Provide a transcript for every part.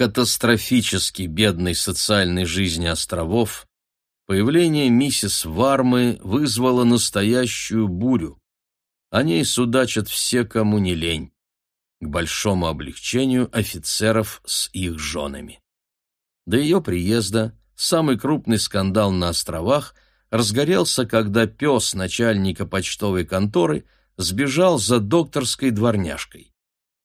катастрофически бедной социальной жизни островов появление миссис Вармы вызвало настоящую бурю. О ней судачат все, кому не лень, к большому облегчению офицеров с их женами. До ее приезда самый крупный скандал на островах разгорелся, когда пес начальника почтовой конторы сбежал за докторской дворняжкой.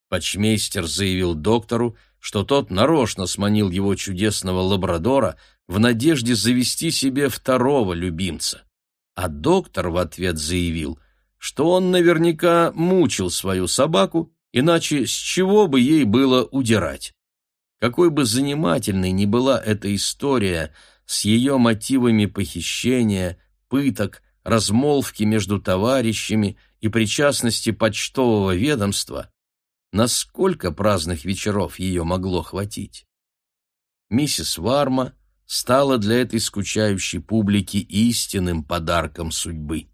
Почмейстер заявил доктору, что тот нарочно сманил его чудесного лабрадора в надежде завести себе второго любимца. А доктор в ответ заявил, что он наверняка мучил свою собаку, иначе с чего бы ей было удирать. Какой бы занимательной ни была эта история с ее мотивами похищения, пыток, размолвки между товарищами и причастности почтового ведомства, насколько праздных вечеров ее могло хватить. Миссис Варма стала для этой скучающей публики истинным подарком судьбы.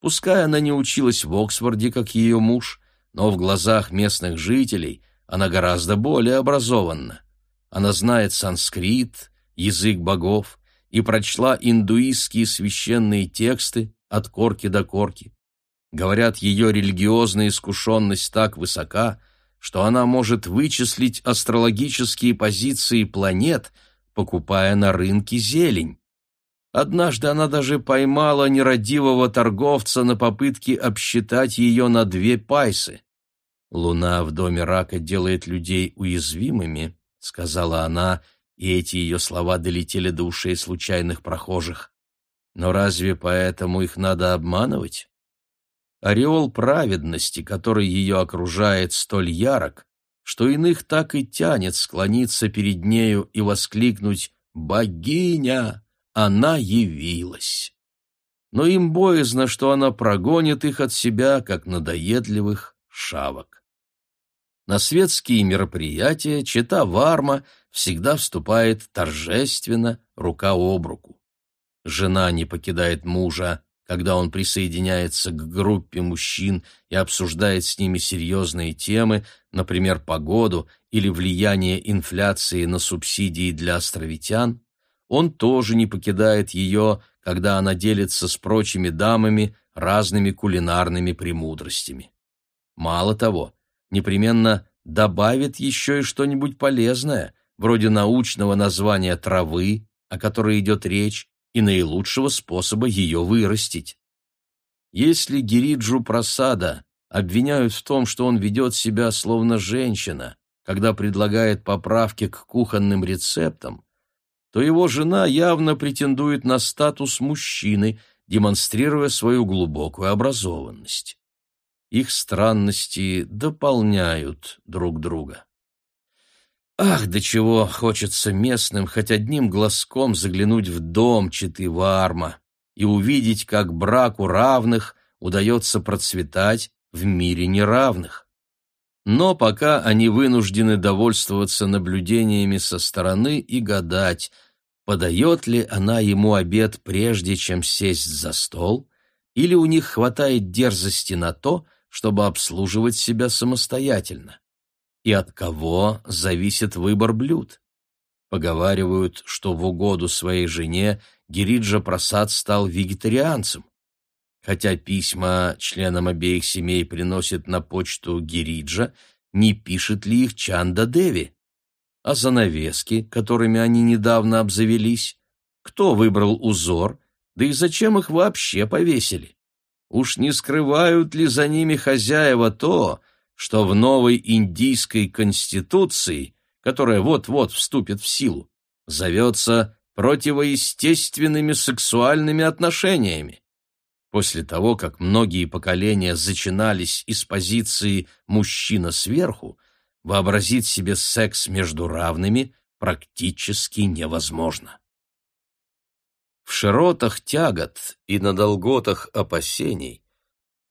Пускай она не училась в Оксфорде, как ее муж, но в глазах местных жителей она гораздо более образованна. Она знает санскрит, язык богов, и прочла индуистские священные тексты от корки до корки. Говорят, ее религиозная искушенность так высока, что она может вычислить астрологические позиции планет, покупая на рынке зелень. Однажды она даже поймала нерадивого торговца на попытке обсчитать ее на две пайсы. «Луна в доме рака делает людей уязвимыми», — сказала она, и эти ее слова долетели до ушей случайных прохожих. «Но разве поэтому их надо обманывать?» Ореол праведности, который ее окружает, столь ярок, что иных так и тянет склониться перед нею и воскликнуть «Богиня! Она явилась!» Но им боязно, что она прогонит их от себя, как надоедливых шавок. На светские мероприятия чита Варма всегда вступает торжественно, рука об руку. Жена не покидает мужа, когда он присоединяется к группе мужчин и обсуждает с ними серьезные темы, например, погоду или влияние инфляции на субсидии для островитян, он тоже не покидает ее, когда она делится с прочими дамами разными кулинарными премудростями. Мало того, непременно добавит еще и что-нибудь полезное, вроде научного названия травы, о которой идет речь, и наилучшего способа ее вырастить. Если Гириджу Прасада обвиняют в том, что он ведет себя словно женщина, когда предлагает поправки к кухонным рецептам, то его жена явно претендует на статус мужчины, демонстрируя свою глубокую образованность. Их странности дополняют друг друга. Ах, до чего хочется местным хоть одним глазком заглянуть в дом Читы Варма и увидеть, как браку равных удается процветать в мире неравных. Но пока они вынуждены довольствоваться наблюдениями со стороны и гадать, подает ли она ему обед прежде, чем сесть за стол, или у них хватает дерзости на то, чтобы обслуживать себя самостоятельно и от кого зависит выбор блюд. Поговаривают, что в угоду своей жене Гириджа Прасад стал вегетарианцем. Хотя письма членам обеих семей приносит на почту Гириджа, не пишет ли их Чанда Деви? А занавески, которыми они недавно обзавелись? Кто выбрал узор? Да и зачем их вообще повесили? Уж не скрывают ли за ними хозяева то, что в новой индийской конституции, которая вот-вот вступит в силу, зовется противоестественными сексуальными отношениями. После того, как многие поколения зачинались из позиции «мужчина сверху», вообразить себе секс между равными практически невозможно. В широтах тягот и на долготах опасений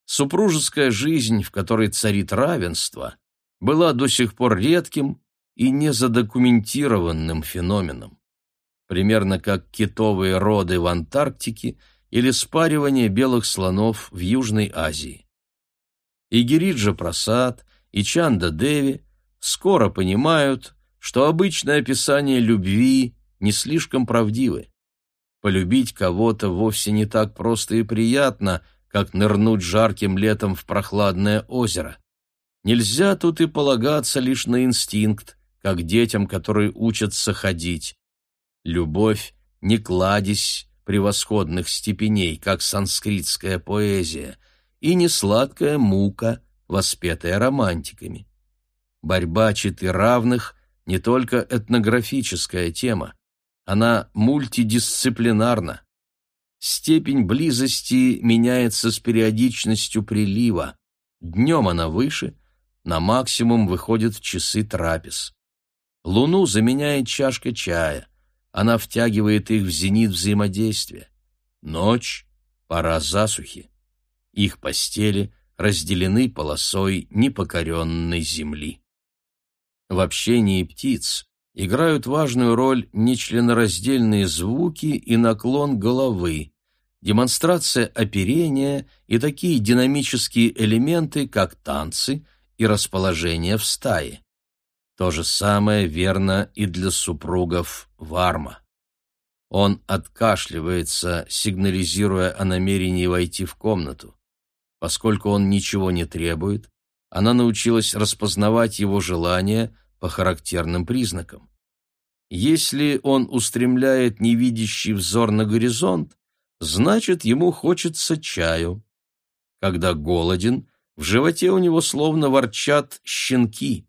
Супружеская жизнь, в которой царит равенство, была до сих пор редким и незадокументированным феноменом. Примерно как китовые роды в Антарктике или спаривание белых слонов в Южной Азии. И Гириджа Прасад, и Чанда Деви скоро понимают, что обычное описание любви не слишком правдивы. Полюбить кого-то вовсе не так просто и приятно, как нырнуть жарким летом в прохладное озеро. Нельзя тут и полагаться лишь на инстинкт, как детям, которые учатся ходить. Любовь не кладезь превосходных степеней, как санскритская поэзия, и не сладкая мука, воспетая романтиками. Борьба четы равных — не только этнографическая тема, она мультидисциплинарна. Степень близости меняется с периодичностью прилива. Днем она выше, на максимум выходит в часы трапез. Луну заменяет чашка чая. Она втягивает их в зенит взаимодействия. Ночь — пора засухи. Их постели разделены полосой непокоренной земли. В общении птиц играют важную роль нечленораздельные звуки и наклон головы, демонстрация оперения и такие динамические элементы, как танцы и расположение в стае. То же самое верно и для супругов Варма. Он откашливается, сигнализируя о намерении войти в комнату. Поскольку он ничего не требует, она научилась распознавать его желания по характерным признакам. Если он устремляет невидящий взор на горизонт, значит, ему хочется чаю. Когда голоден, в животе у него словно ворчат щенки.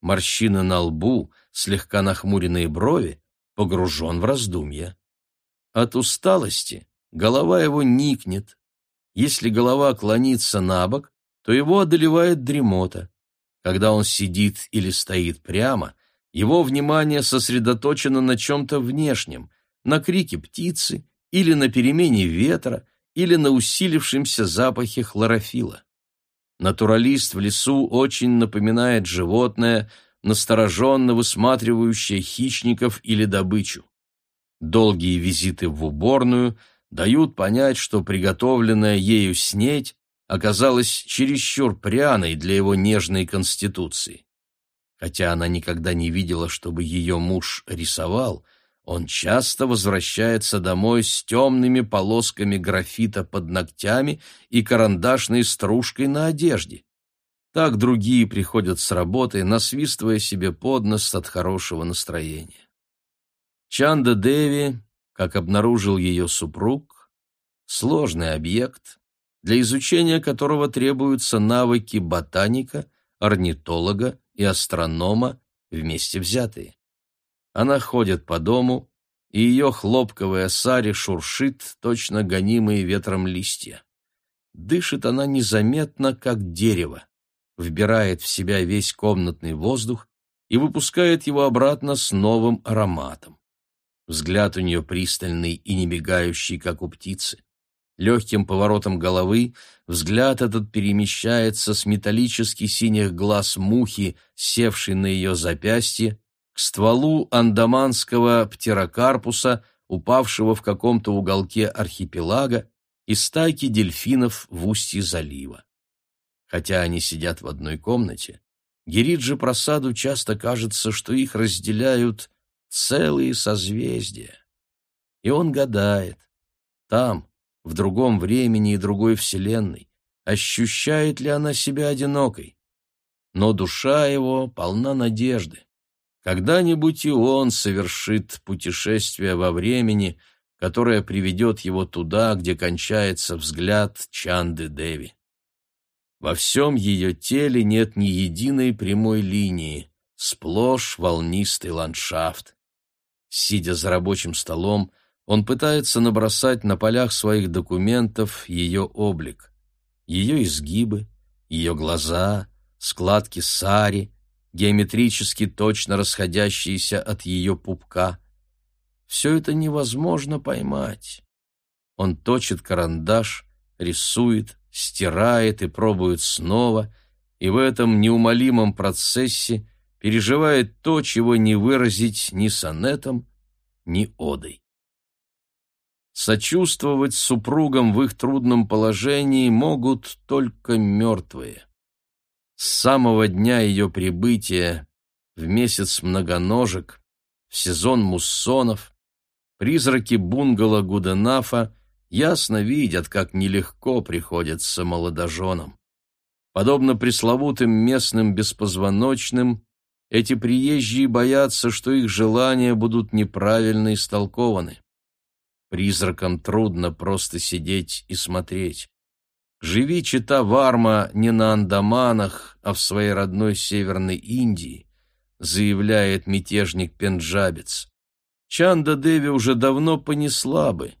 Морщины на лбу, слегка нахмуренные брови, погружен в раздумья. От усталости голова его никнет. Если голова клонится на бок, то его одолевает дремота. Когда он сидит или стоит прямо, его внимание сосредоточено на чем-то внешнем, на крике птицы или на перемене ветра, или на усилившемся запахе хлорофила. Натуралист в лесу очень напоминает животное, настороженно высматривающее хищников или добычу. Долгие визиты в уборную дают понять, что приготовленная ею снеть оказалась чересчур пряной для его нежной конституции. Хотя она никогда не видела, чтобы ее муж рисовал, он часто возвращается домой с темными полосками графита под ногтями и карандашной стружкой на одежде. Так другие приходят с работы, насвистывая себе под нос от хорошего настроения. Чанда Деви, как обнаружил ее супруг, сложный объект, для изучения которого требуются навыки ботаника, орнитолога и астронома вместе взятые. Она ходит по дому, и ее хлопковая сари шуршит, точно гонимые ветром листья. Дышит она незаметно, как дерево, вбирает в себя весь комнатный воздух и выпускает его обратно с новым ароматом. Взгляд у нее пристальный и не мигающий, как у птицы. Легким поворотом головы взгляд этот перемещается с металлически синих глаз мухи, севшей на ее запястье, к стволу андаманского птерокарпуса, упавшего в каком-то уголке архипелага, и стайки дельфинов в устье залива. Хотя они сидят в одной комнате, Гириджи Просаду часто кажется, что их разделяют целые созвездия. И он гадает, там, в другом времени и другой вселенной, ощущает ли она себя одинокой. Но душа его полна надежды. Когда-нибудь и он совершит путешествие во времени, которое приведет его туда, где кончается взгляд Чанды Деви. Во всем ее теле нет ни единой прямой линии, сплошь волнистый ландшафт. Сидя за рабочим столом, он пытается набросать на полях своих документов ее облик, ее изгибы, ее глаза, складки сари, геометрически точно расходящиеся от ее пупка. Все это невозможно поймать. Он точит карандаш, рисует, стирает и пробует снова, и в этом неумолимом процессе переживает то, чего не выразить ни сонетом, ни одой. Сочувствовать супругам в их трудном положении могут только мертвые. С самого дня ее прибытия в месяц многоножек, в сезон муссонов, призраки бунгало Гуденафа ясно видят, как нелегко приходится молодоженам. Подобно пресловутым местным беспозвоночным, эти приезжие боятся, что их желания будут неправильно истолкованы. Призракам трудно просто сидеть и смотреть. Живи, чита Варма, не на Андаманах, а в своей родной Северной Индии, заявляет мятежник-пенджабец. Чанда Деви уже давно понесла бы.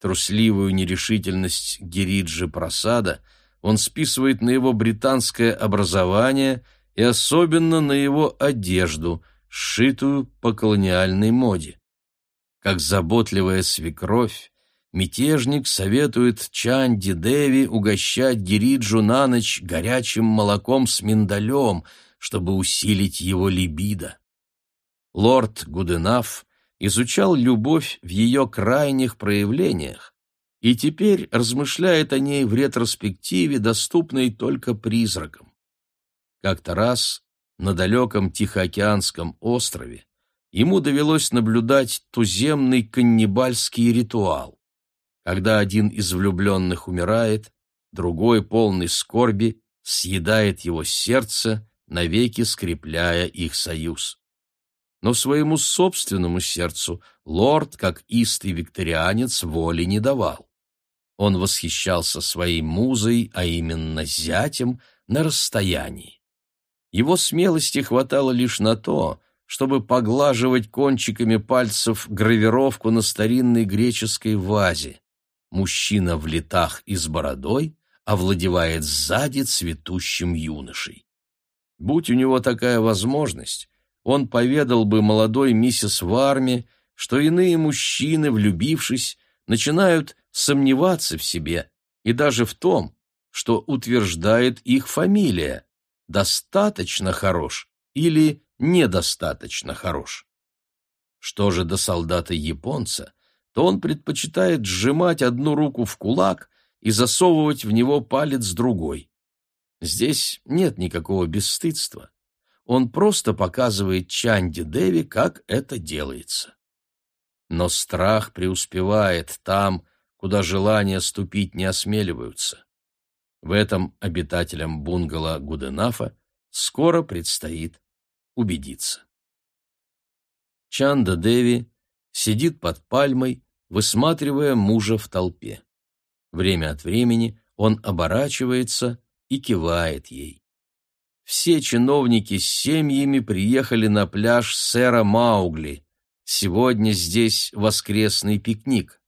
Трусливую нерешительность Гириджи Прасада он списывает на его британское образование и особенно на его одежду, сшитую по колониальной моде. Как заботливая свекровь, мятежник советует Чанди Деви угощать Гириджу на ночь горячим молоком с миндалем, чтобы усилить его либидо. Лорд Гуденаф изучал любовь в ее крайних проявлениях и теперь размышляет о ней в ретроспективе, доступной только призракам. Как-то раз на далеком Тихоокеанском острове ему довелось наблюдать туземный каннибальский ритуал. Когда один из влюбленных умирает, другой, полный скорби, съедает его сердце, навеки скрепляя их союз. Но своему собственному сердцу лорд, как истый викторианец, воли не давал. Он восхищался своей музой, а именно зятем, на расстоянии. Его смелости хватало лишь на то, чтобы поглаживать кончиками пальцев гравировку на старинной греческой вазе. Мужчина в летах и с бородой овладевает сзади цветущим юношей. Будь у него такая возможность, он поведал бы молодой миссис Варме, что иные мужчины, влюбившись, начинают сомневаться в себе и даже в том, что утверждает их фамилия «достаточно хорош» или «недостаточно хорош». Что же до солдата-японца, то он предпочитает сжимать одну руку в кулак и засовывать в него палец другой. Здесь нет никакого бесстыдства. Он просто показывает Чанди Деви, как это делается. Но страх преуспевает там, куда желания ступить не осмеливаются. В этом обитателям бунгало Гуденафа скоро предстоит убедиться. Чанда Деви сидит под пальмой, высматривая мужа в толпе. Время от времени он оборачивается и кивает ей. Все чиновники с семьями приехали на пляж сэра Маугли. Сегодня здесь воскресный пикник.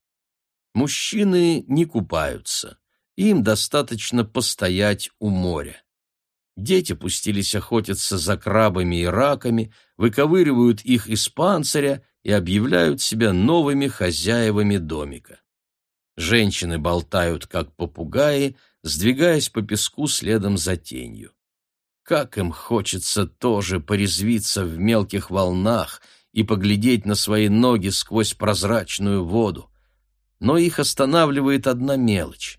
Мужчины не купаются. Им достаточно постоять у моря. Дети пустились охотиться за крабами и раками, выковыривают их из панциря и объявляют себя новыми хозяевами домика. Женщины болтают, как попугаи, сдвигаясь по песку следом за тенью. Как им хочется тоже порезвиться в мелких волнах и поглядеть на свои ноги сквозь прозрачную воду. Но их останавливает одна мелочь.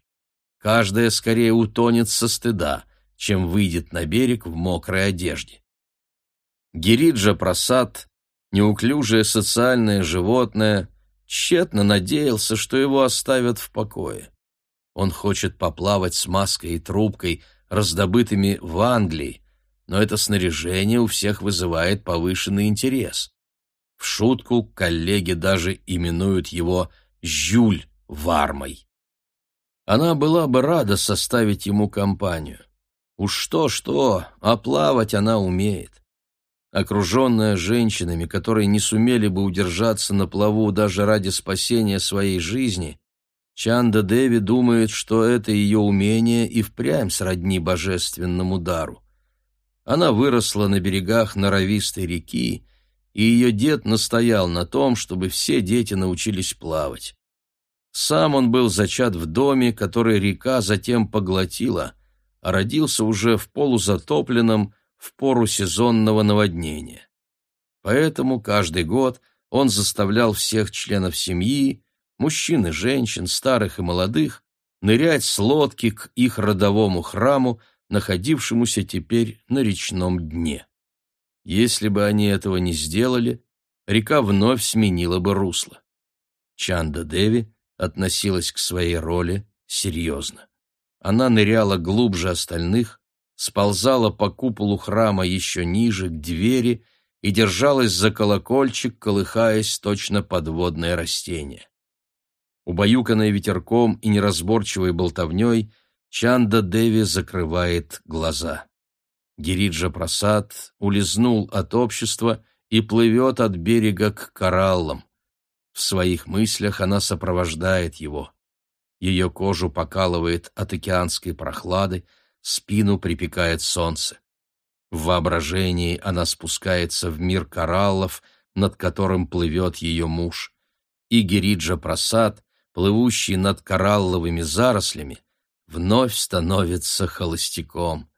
Каждая скорее утонет со стыда, чем выйдет на берег в мокрой одежде. Гириджа Прасад, неуклюжее социальное животное, тщетно надеялся, что его оставят в покое. Он хочет поплавать с маской и трубкой, раздобытыми в Англии, но это снаряжение у всех вызывает повышенный интерес. В шутку коллеги даже именуют его «Жюль Вармой». Она была бы рада составить ему компанию. Уж что-что, а плавать она умеет. Окруженная женщинами, которые не сумели бы удержаться на плаву даже ради спасения своей жизни, Чанда Деви думает, что это ее умение и впрямь сродни божественному дару. Она выросла на берегах норовистой реки, и ее дед настоял на том, чтобы все дети научились плавать. Сам он был зачат в доме, который река затем поглотила, а родился уже в полузатопленном, в пору сезонного наводнения. Поэтому каждый год он заставлял всех членов семьи мужчин и женщин, старых и молодых, нырять с лодки к их родовому храму, находившемуся теперь на речном дне. Если бы они этого не сделали, река вновь сменила бы русло. Чанда Деви относилась к своей роли серьезно. Она ныряла глубже остальных, сползала по куполу храма еще ниже, к двери, и держалась за колокольчик, колыхаясь точно подводное растение. Убаюканная ветерком и неразборчивой болтовней, Чанда Деви закрывает глаза. Гириджа Прасад улизнул от общества и плывет от берега к кораллам. В своих мыслях она сопровождает его. Ее кожу покалывает от океанской прохлады, спину припекает солнце. В воображении она спускается в мир кораллов, над которым плывет ее муж. И Гириджа Прасад, плывущий над коралловыми зарослями, вновь становится холостяком.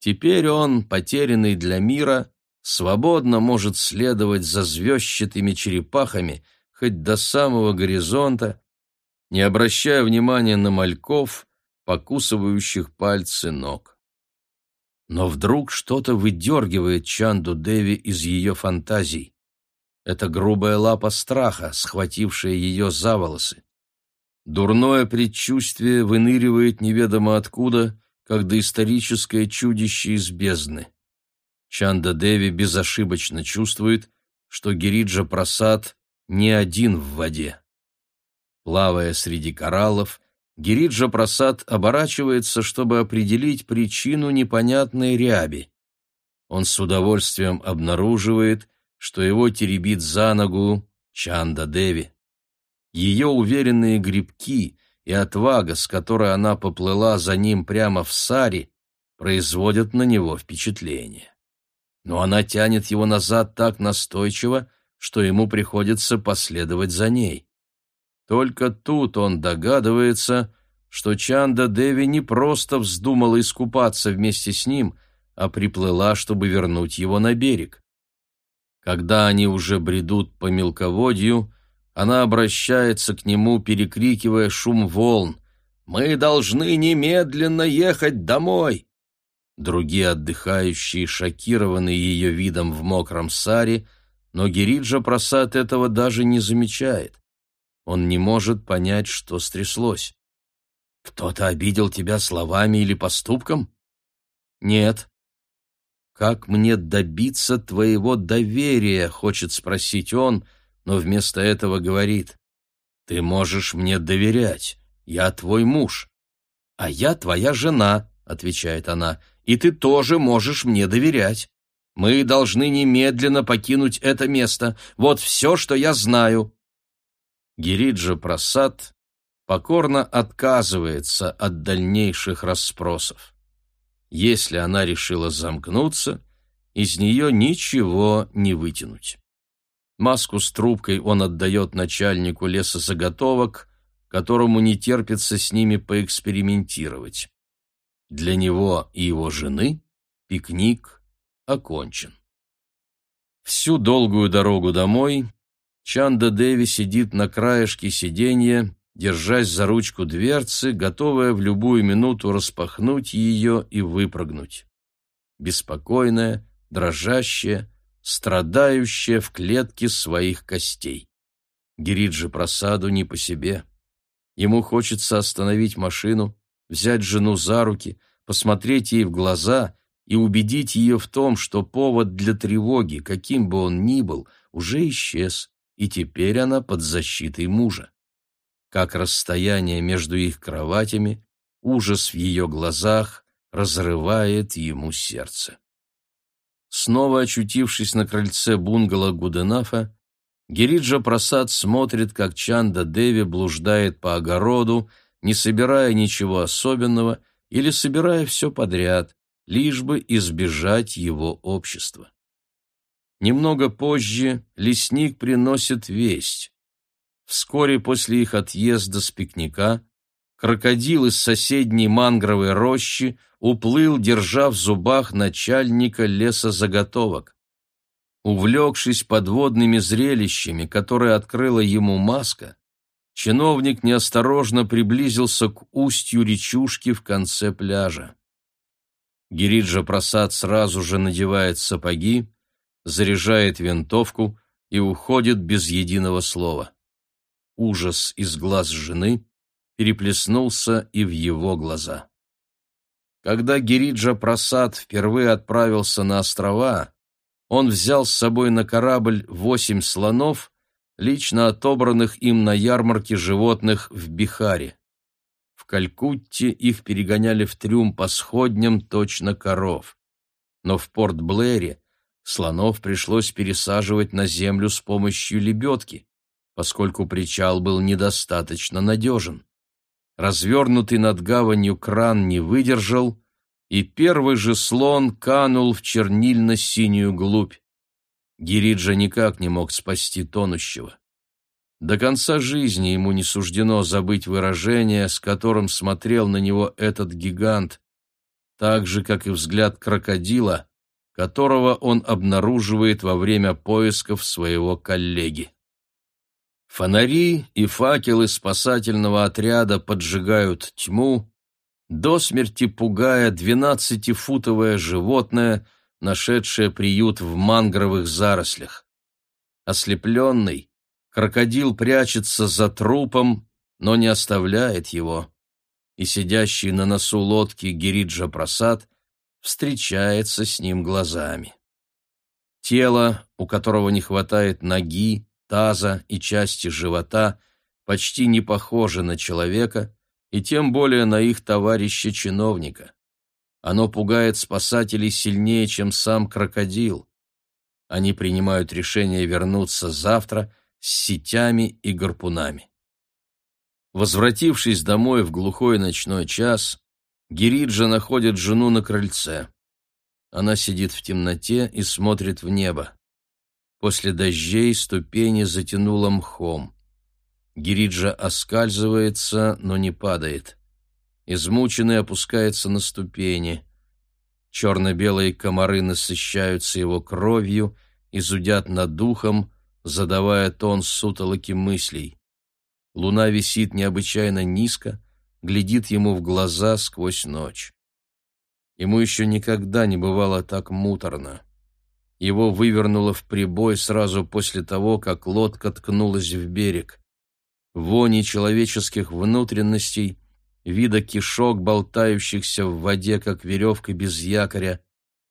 Теперь он, потерянный для мира, свободно может следовать за звездчатыми черепахами хоть до самого горизонта, не обращая внимания на мальков, покусывающих пальцы ног. Но вдруг что-то выдергивает Чанду Деви из ее фантазий. Это грубая лапа страха, схватившая ее за волосы. Дурное предчувствие выныривает неведомо откуда, как доисторическое чудище из бездны. Чанда Деви безошибочно чувствует, что Гириджа Прасад не один в воде. Плавая среди кораллов, Гириджа Прасад оборачивается, чтобы определить причину непонятной ряби. Он с удовольствием обнаруживает, что его теребит за ногу Чанда Деви. Ее уверенные грибки и отвага, с которой она поплыла за ним прямо в саре, производят на него впечатление. Но она тянет его назад так настойчиво, что ему приходится последовать за ней. Только тут он догадывается, что Чанда Деви не просто вздумала искупаться вместе с ним, а приплыла, чтобы вернуть его на берег. Когда они уже бредут по мелководью, она обращается к нему, перекрикивая шум волн. «Мы должны немедленно ехать домой!» Другие отдыхающие, шокированные ее видом в мокром саре, но Гириджа Прасад этого даже не замечает. Он не может понять, что стряслось. «Кто-то обидел тебя словами или поступком?» «Нет». «Как мне добиться твоего доверия?» — хочет спросить он — но вместо этого говорит «Ты можешь мне доверять, я твой муж». «А я твоя жена», — отвечает она, — «и ты тоже можешь мне доверять. Мы должны немедленно покинуть это место. Вот все, что я знаю». Гириджа Прасад покорно отказывается от дальнейших расспросов. Если она решила замкнуться, из нее ничего не вытянуть. Маску с трубкой он отдает начальнику лесозаготовок, которому не терпится с ними поэкспериментировать. Для него и его жены пикник окончен. Всю долгую дорогу домой Чанда Деви сидит на краешке сиденья, держась за ручку дверцы, готовая в любую минуту распахнуть ее и выпрыгнуть. Беспокойная, дрожащая, страдающая в клетке своих костей. Гириджи просаду не по себе. Ему хочется остановить машину, взять жену за руки, посмотреть ей в глаза и убедить ее в том, что повод для тревоги, каким бы он ни был, уже исчез, и теперь она под защитой мужа. Как расстояние между их кроватями, ужас в ее глазах разрывает ему сердце. Снова очутившись на крыльце бунгало Гуденафа, Гириджа Прасад смотрит, как Чанда Деви блуждает по огороду, не собирая ничего особенного или собирая все подряд, лишь бы избежать его общества. Немного позже лесник приносит весть. Вскоре после их отъезда с пикника крокодил из соседней мангровой рощи уплыл, держа в зубах начальника лесозаготовок. Увлекшись подводными зрелищами, которые открыла ему маска, чиновник неосторожно приблизился к устью речушки в конце пляжа. Гириджа Прасад сразу же надевает сапоги, заряжает винтовку и уходит без единого слова. Ужас из глаз жены переплеснулся и в его глаза. Когда Гириджа Прасад впервые отправился на острова, он взял с собой на корабль восемь слонов, лично отобранных им на ярмарке животных в Бихаре. В Калькутте их перегоняли в трюм по сходням точно коров. Но в Порт-Блэре слонов пришлось пересаживать на землю с помощью лебедки, поскольку причал был недостаточно надежен. Развернутый над гаванью кран не выдержал, и первый же слон канул в чернильно-синюю глубь. Гириджа никак не мог спасти тонущего. До конца жизни ему не суждено забыть выражение, с которым смотрел на него этот гигант, так же, как и взгляд крокодила, которого он обнаруживает во время поисков своего коллеги. Фонари и факелы спасательного отряда поджигают тьму, до смерти пугая двенадцатифутовое животное, нашедшее приют в мангровых зарослях. Ослепленный, крокодил прячется за трупом, но не оставляет его, и сидящий на носу лодки Гириджа Прасад встречается с ним глазами. Тело, у которого не хватает ноги, таза и части живота, почти не похоже на человека, и тем более на их товарища-чиновника. Оно пугает спасателей сильнее, чем сам крокодил. Они принимают решение вернуться завтра с сетями и гарпунами. Возвратившись домой в глухой ночной час, Гириджа находит жену на крыльце. Она сидит в темноте и смотрит в небо. После дождей ступени затянуло мхом. Гириджа оскальзывается, но не падает. Измученный опускается на ступени. Черно-белые комары насыщаются его кровью и зудят над духом, задавая тон сутолоки мыслей. Луна висит необычайно низко, глядит ему в глаза сквозь ночь. Ему еще никогда не бывало так муторно. Его вывернуло в прибой сразу после того, как лодка ткнулась в берег вони человеческих внутренностей, вида кишок, болтающихся в воде, как веревка без якоря,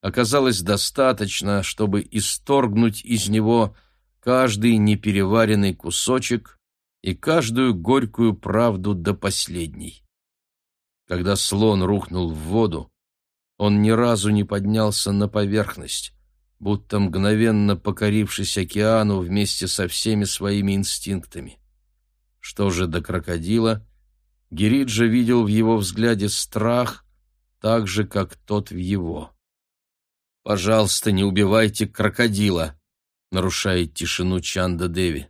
оказалось достаточно, чтобы исторгнуть из него каждый непереваренный кусочек и каждую горькую правду до последней. Когда слон рухнул в воду, он ни разу не поднялся на поверхность, будто мгновенно покорившись океану вместе со всеми своими инстинктами. Что же до крокодила, Гириджа видел в его взгляде страх, так же, как тот в его. «Пожалуйста, не убивайте крокодила», — нарушает тишину Чанда Деви.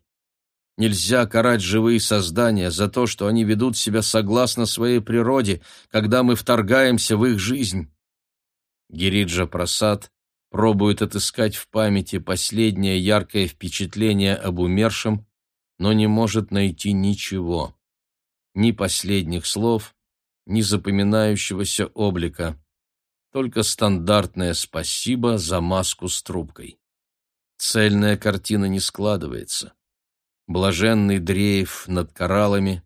Нельзя карать живые создания за то, что они ведут себя согласно своей природе, когда мы вторгаемся в их жизнь. Гириджа Прасад пробует отыскать в памяти последнее яркое впечатление об умершем, но не может найти ничего. Ни последних слов, ни запоминающегося облика. Только стандартное «спасибо» за маску с трубкой. Цельная картина не складывается. Блаженный дрейф над кораллами,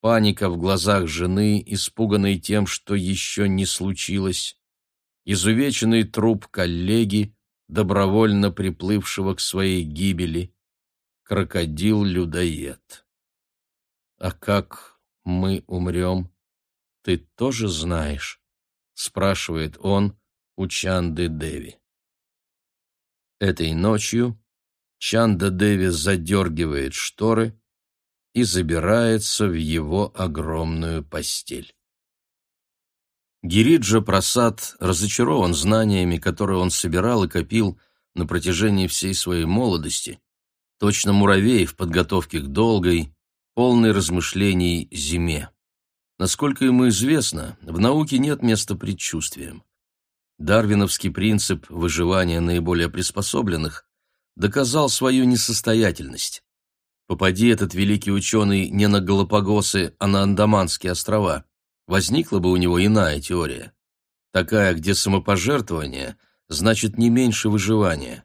паника в глазах жены, испуганной тем, что еще не случилось, изувеченный труп коллеги, добровольно приплывшего к своей гибели, крокодил-людоед. А как мы умрем, ты тоже знаешь? спрашивает он у Чанды Деви. Этой ночью Чанда Деви задергивает шторы и забирается в его огромную постель. Гириджа Прасад разочарован знаниями, которые он собирал и копил на протяжении всей своей молодости, точно муравей в подготовке к долгой, полной размышлений зиме. Насколько ему известно, в науке нет места предчувствиям. Дарвиновский принцип выживания наиболее приспособленных доказал свою несостоятельность. Попади этот великий ученый не на Галапагосы, а на Андаманские острова, возникла бы у него иная теория. Такая, где самопожертвование значит не меньше выживания.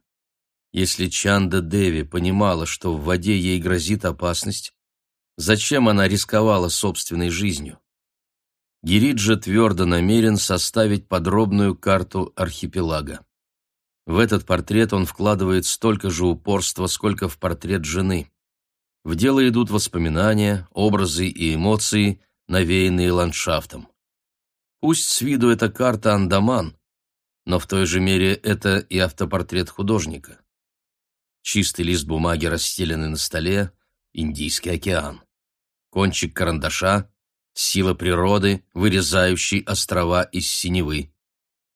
Если Чанда Деви понимала, что в воде ей грозит опасность, зачем она рисковала собственной жизнью? Гириджа твердо намерен составить подробную карту архипелага. В этот портрет он вкладывает столько же упорства, сколько в портрет жены. В дело идут воспоминания, образы и эмоции, навеянные ландшафтом. Пусть с виду это карта Андаман, но в той же мере это и автопортрет художника. Чистый лист бумаги, расстеленный на столе, Индийский океан. Кончик карандаша, сила природы, вырезающий острова из синевы.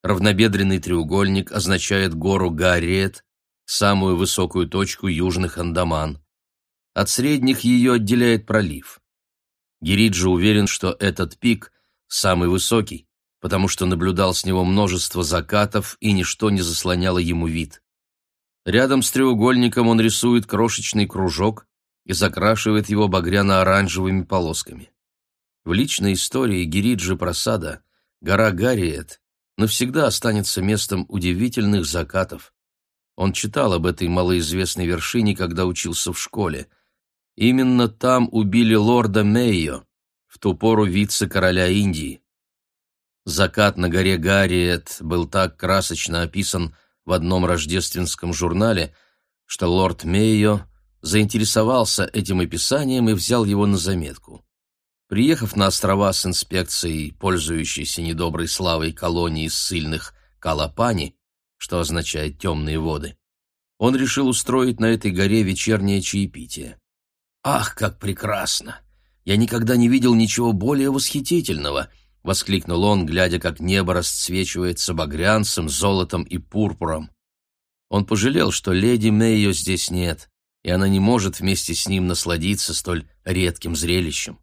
Равнобедренный треугольник означает гору Гарриет, самую высокую точку южных Андаман. От средних ее отделяет пролив. Гириджи уверен, что этот пик самый высокий, потому что наблюдал с него множество закатов, и ничто не заслоняло ему вид. Рядом с треугольником он рисует крошечный кружок и закрашивает его багряно-оранжевыми полосками. В личной истории Гириджи Прасада гора Гарриет навсегда останется местом удивительных закатов. Он читал об этой малоизвестной вершине, когда учился в школе. Именно там убили лорда Мейо, в ту пору вице-короля Индии. Закат на горе Гарриет был так красочно описан в одном рождественском журнале, что лорд Мейо заинтересовался этим описанием и взял его на заметку. Приехав на острова с инспекцией, пользующейся недоброй славой колонии ссыльных Калапани, что означает «темные воды», он решил устроить на этой горе вечернее чаепитие. «Ах, как прекрасно! Я никогда не видел ничего более восхитительного!» — воскликнул он, глядя, как небо расцвечивается багрянцем, золотом и пурпуром. Он пожалел, что леди Мэйо здесь нет, и она не может вместе с ним насладиться столь редким зрелищем.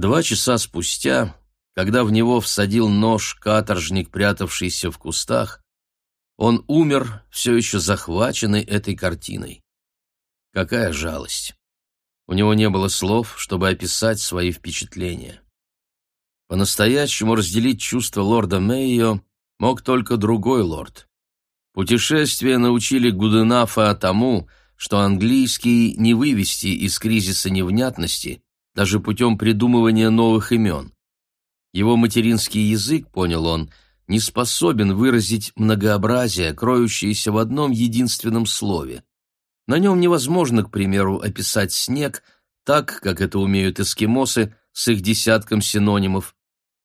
Два часа спустя, когда в него всадил нож каторжник, прятавшийся в кустах, он умер, все еще захваченный этой картиной. Какая жалость! У него не было слов, чтобы описать свои впечатления. По-настоящему разделить чувства лорда Мэйо мог только другой лорд. Путешествия научили Гуденафа тому, что английский не вывести из кризиса невнятности даже путем придумывания новых имен. Его материнский язык, понял он, не способен выразить многообразие, кроющееся в одном единственном слове. На нем невозможно, к примеру, описать снег так, как это умеют эскимосы с их десятком синонимов,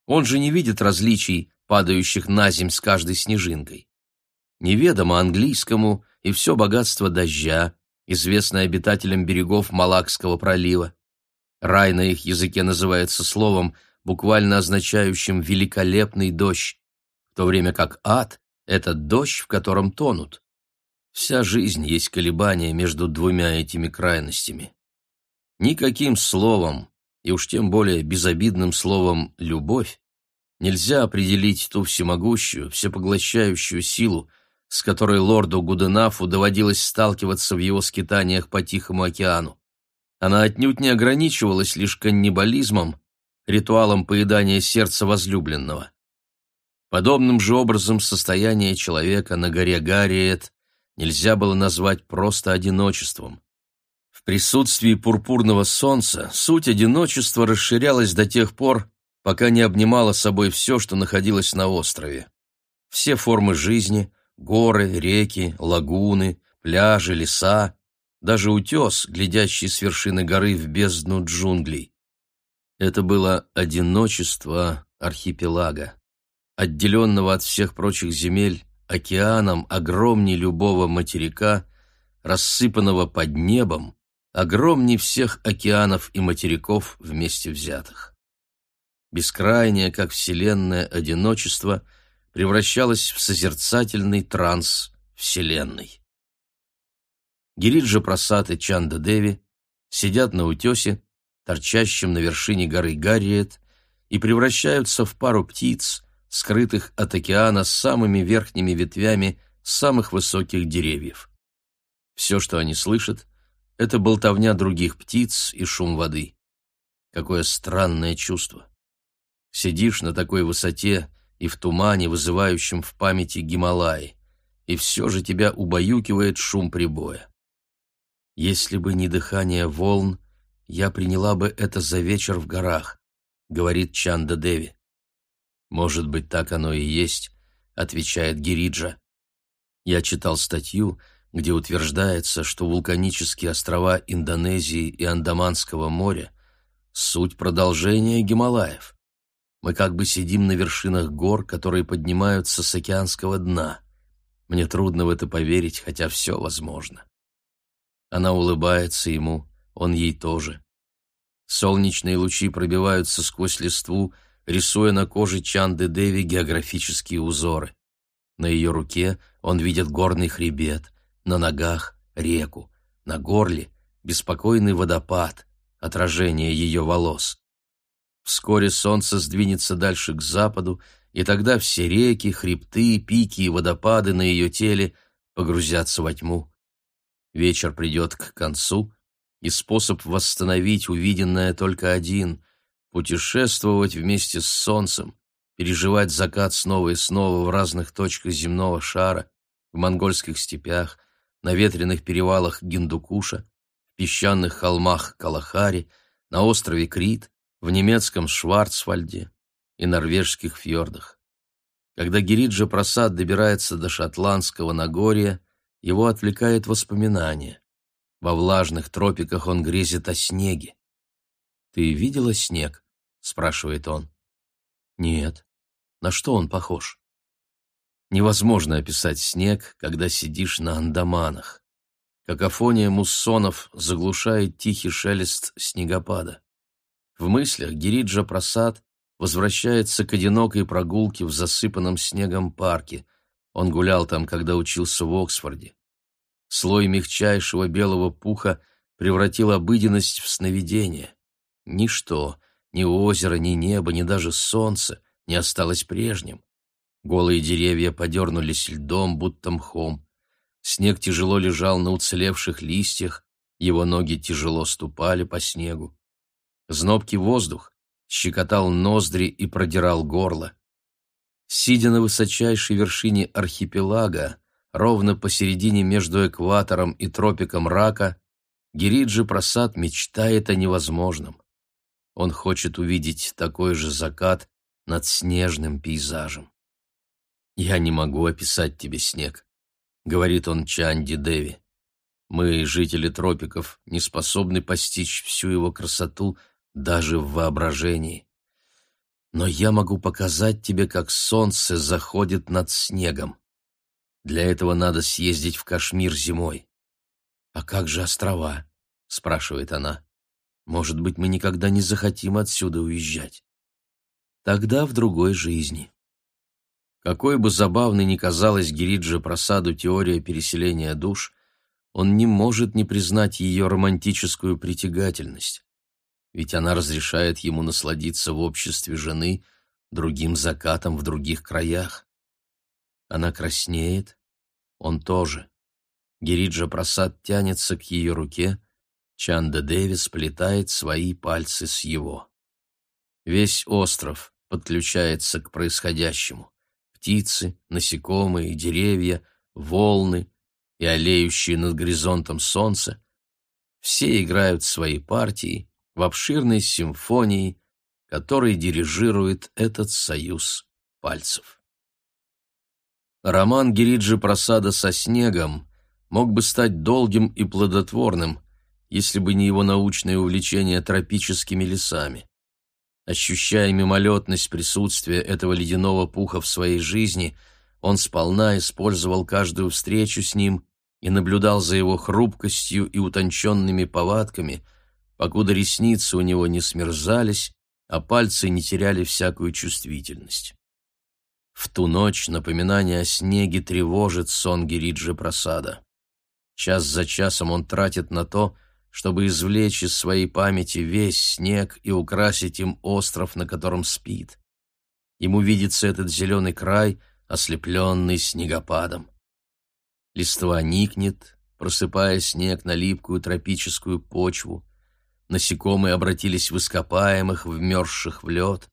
он же не видит различий, падающих на земь с каждой снежинкой. Неведомо английскому и все богатство дождя, известное обитателям берегов Малакского пролива. Рай на их языке называется словом, буквально означающим «великолепный дождь», в то время как ад — это дождь, в котором тонут. Вся жизнь есть колебание между двумя этими крайностями. Никаким словом, и уж тем более безобидным словом «любовь», нельзя определить ту всемогущую, всепоглощающую силу, с которой лорду Гуденафу доводилось сталкиваться в его скитаниях по Тихому океану. Она отнюдь не ограничивалась лишь каннибализмом, ритуалом поедания сердца возлюбленного. Подобным же образом состояние человека на горе Гарриет нельзя было назвать просто одиночеством присутствии пурпурного солнца суть одиночества расширялась до тех пор, пока не обнимала собой все, что находилось на острове. Все формы жизни — горы, реки, лагуны, пляжи, леса, даже утес, глядящий с вершины горы в бездну джунглей. Это было одиночество архипелага, отделенного от всех прочих земель океаном огромней любого материка, рассыпанного под небом, огромней всех океанов и материков вместе взятых. Бескрайнее, как вселенная, одиночество превращалось в созерцательный транс вселенной. Гириджа Прасад и Чанда Деви сидят на утесе, торчащем на вершине горы Гарриет, и превращаются в пару птиц, скрытых от океана самыми верхними ветвями самых высоких деревьев. Все, что они слышат, это болтовня других птиц и шум воды. Какое странное чувство. Сидишь на такой высоте и в тумане, вызывающем в памяти Гималаи. и все же тебя убаюкивает шум прибоя. «Если бы не дыхание волн, я приняла бы это за вечер в горах», — говорит Чанда Деви. «Может быть, так оно и есть», — отвечает Гириджа. Я читал статью, где утверждается, что вулканические острова Индонезии и Андаманского моря — суть продолжения Гималаев. Мы как бы сидим на вершинах гор, которые поднимаются с океанского дна. Мне трудно в это поверить, хотя все возможно. Она улыбается ему, он ей тоже. Солнечные лучи пробиваются сквозь листву, рисуя на коже Чанды Деви географические узоры. На ее руке он видит горный хребет, на ногах — реку, на горле — беспокойный водопад, отражение ее волос. Вскоре солнце сдвинется дальше к западу, и тогда все реки, хребты, пики и водопады на ее теле погрузятся во тьму. Вечер придет к концу, и способ восстановить увиденное только один — путешествовать вместе с солнцем, переживать закат снова и снова в разных точках земного шара, в монгольских степях, на ветреных перевалах Гиндукуша, в песчаных холмах Калахари, на острове Крит, в немецком Шварцвальде и норвежских фьордах. Когда Гириджа Прасад добирается до шотландского Нагорья, его отвлекает воспоминание. Во влажных тропиках он грезит о снеге. «Ты видела снег?» — спрашивает он. «Нет. На что он похож?» Невозможно описать снег, когда сидишь на андаманах. Какофония муссонов заглушает тихий шелест снегопада. В мыслях Гириджа Прасад возвращается к одинокой прогулке в засыпанном снегом парке. Он гулял там, когда учился в Оксфорде. Слой мягчайшего белого пуха превратил обыденность в сновидение. Ничто, ни озеро, ни небо, ни даже солнце не осталось прежним. Голые деревья подернулись льдом, будто мхом. Снег тяжело лежал на уцелевших листьях, его ноги тяжело ступали по снегу. Знобкий воздух щекотал ноздри и продирал горло. Сидя на высочайшей вершине архипелага, ровно посередине между экватором и тропиком рака, Гириджи Прасад мечтает о невозможном. Он хочет увидеть такой же закат над снежным пейзажем. «Я не могу описать тебе снег», — говорит он Чанди Деви. «Мы, жители тропиков, не способны постичь всю его красоту даже в воображении. Но я могу показать тебе, как солнце заходит над снегом. Для этого надо съездить в Кашмир зимой». «А как же острова?» — спрашивает она. «Может быть, мы никогда не захотим отсюда уезжать?» «Тогда в другой жизни». Какой бы забавной ни казалась Гириджи Просаду теория переселения душ, он не может не признать ее романтическую притягательность. Ведь она разрешает ему насладиться в обществе жены другим закатом в других краях. Она краснеет, он тоже. Гириджа Прасад тянется к ее руке, Чанда Дэвис плетает свои пальцы с его. Весь остров подключается к происходящему птицы, насекомые, деревья, волны и олеющие над горизонтом солнце, все играют свои партии в обширной симфонии, которой дирижирует этот союз пальцев. Роман Гириджи Просада со снегом мог бы стать долгим и плодотворным, если бы не его научное увлечение тропическими лесами. Ощущая мимолетность присутствия этого ледяного пуха в своей жизни, он сполна использовал каждую встречу с ним и наблюдал за его хрупкостью и утонченными повадками, покуда ресницы у него не смерзались, а пальцы не теряли всякую чувствительность. В ту ночь напоминание о снеге тревожит сон Гириджи Прасада. Час за часом он тратит на то, чтобы извлечь из своей памяти весь снег и украсить им остров, на котором спит. Ему видится этот зеленый край, ослепленный снегопадом. Листва никнет, просыпая снег на липкую тропическую почву. Насекомые обратились в ископаемых, вмерзших в лед.